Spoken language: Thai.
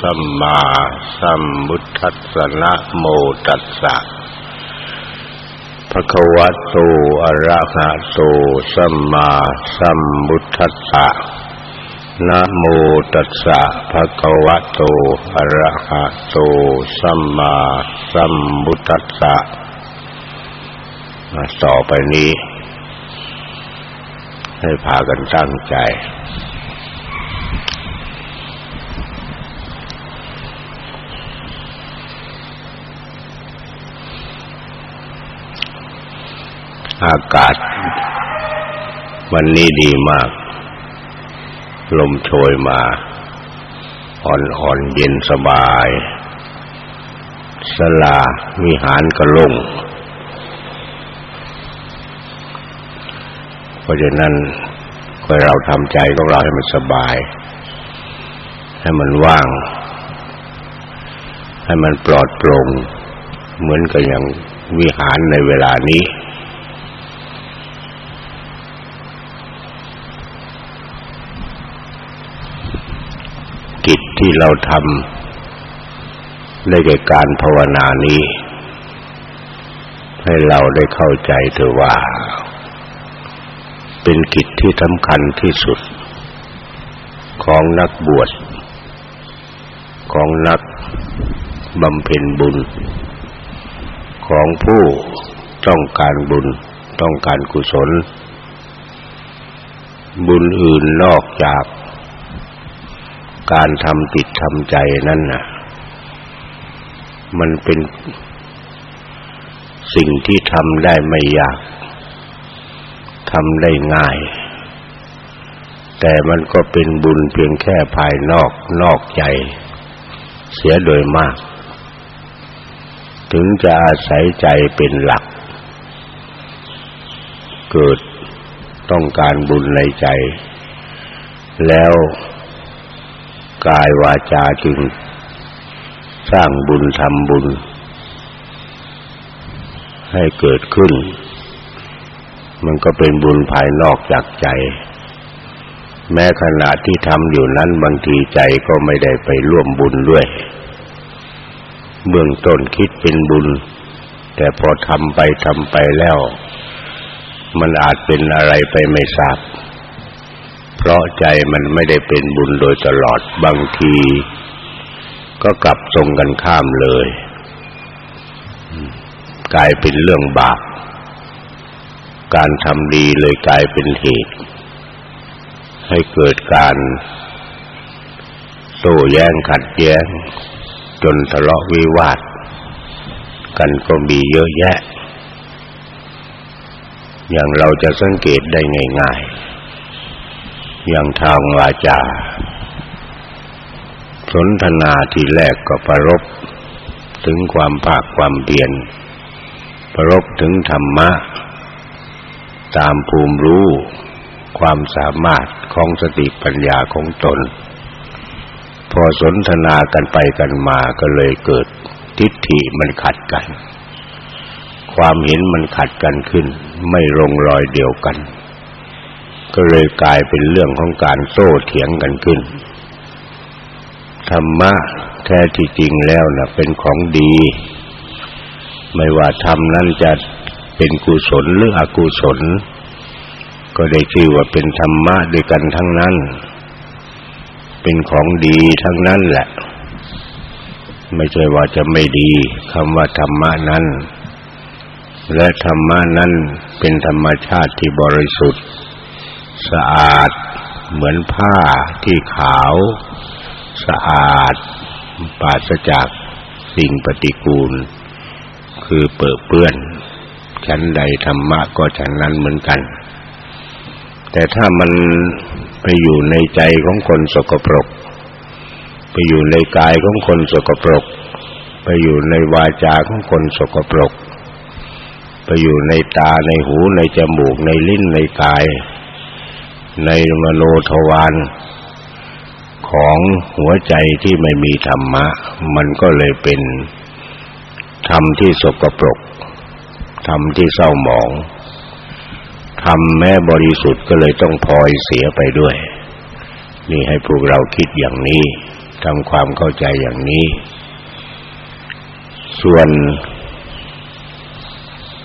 สัมมาสัมพุทธัสสะนะโมตัสสะภะคะวะโตอะระหะโตสัมมาสัมพุทธัสสะนะโมตัสสะภะคะวะโตอะระหะโตสัมมาสัมพุทธัสสะต่อไปนี้ ให้พากันตั้งใจ อากาศ วันนี้ดีมาก ลมโชยมา อ่อนๆเย็นสบายสลาวิหารกระลงเพราะฉะนั้นก็เราทำใจของเราให้มันสบาย ให้มันว่าง ให้มันปลอดโปร่งเหมือนกับอย่างวิหารในเวลานี้กิจที่ เราทำได้แก่การภาวนานี้ ให้เราได้เข้าใจเถอะว่า เป็นกิจที่สำคัญที่สุด ของนักบวช ของนักบำเพ็ญบุญ ของผู้ต้องการบุญต้องการกุศล บุญอื่นนอกจาก การทำจิตทำใจนั่นน่ะ มันเป็นสิ่งที่ทำได้ไม่ยากทำได้ง่าย แต่มันก็เป็นบุญเพียงแค่ภายนอกนอกใจ เสียโดยมาก ถึงจะอาศัยใจเป็นหลัก เกิดต้องการบุญในใจ แล้ว กายวาจาจึงสร้างบุญทำบุญ ให้เกิดขึ้น มันก็เป็นบุญภายนอกจากใจ แม้ขณะที่ทำอยู่นั้นบางทีใจก็ไม่ได้ไปร่วมบุญด้วย เบื้องต้นคิดเป็นบุญ แต่พอทำไปทำไปแล้ว มันอาจเป็นอะไรไปไม่ทราบ เพราะใจมันไม่ได้เป็นบุญโดยตลอดบางที ก็กลับตรงกันข้ามเลย กลายเป็นเรื่องบาป การทำดีเลยกลายเป็นเหตุ ให้เกิดการโต้แย้งขัดแย้ง จนทะเลาะวิวาทกันก็มีเยอะแยะ อย่างเราจะสังเกตได้ง่าย ๆ อย่างทางวาจา สนทนาทีแรกก็ประรบถึงความภาคความเพียรประรบถึงธรรมะ ตามภูมิรู้ ความสามารถของสติปัญญาของตน พอสนทนากันไปกันมาก็เลยเกิดทิฏฐิมันขัดกัน ความเห็นมันขัดกันขึ้น ไม่ลงรอยเดียวกัน ก็เลยกลายเป็นเรื่องของการโต้เถียงกันขึ้น ธรรมะแท้ที่จริงแล้วน่ะเป็นของดี ไม่ว่าธรรมนั้นจะเป็นกุศลหรืออกุศล ก็ได้ชื่อว่าเป็นธรรมะด้วยกันทั้งนั้น เป็นของดีทั้งนั้นแหละ ไม่ใช่ว่าจะไม่ดีคำว่าธรรมะนั้น และธรรมะนั้นเป็นธรรมชาติที่บริสุทธิ์ สะอาดเหมือนผ้าที่ขาว สะอาดปราศจากสิ่งปฏิกูล คือเปื้อเปื้อนชั้นใดธรรมะก็ชั้นนั้นเหมือนกัน แต่ถ้ามันไปอยู่ในใจของคนสกปรก ไปอยู่ในกายของคนสกปรก ไปอยู่ในวาจาของคนสกปรก ไปอยู่ในตาในหูในจมูกในลิ้นในกาย ในมโนทวารของหัวใจที่ไม่มีธรรมะ มันก็เลยเป็นธรรมที่สกปรกธรรมที่เศร้าหมองธรรมแม้บริสุทธิ์ก็เลยต้องพลอยเสียไปด้วย นี่ให้พวกเราคิดอย่างนี้ทำความเข้าใจอย่างนี้ ส่วน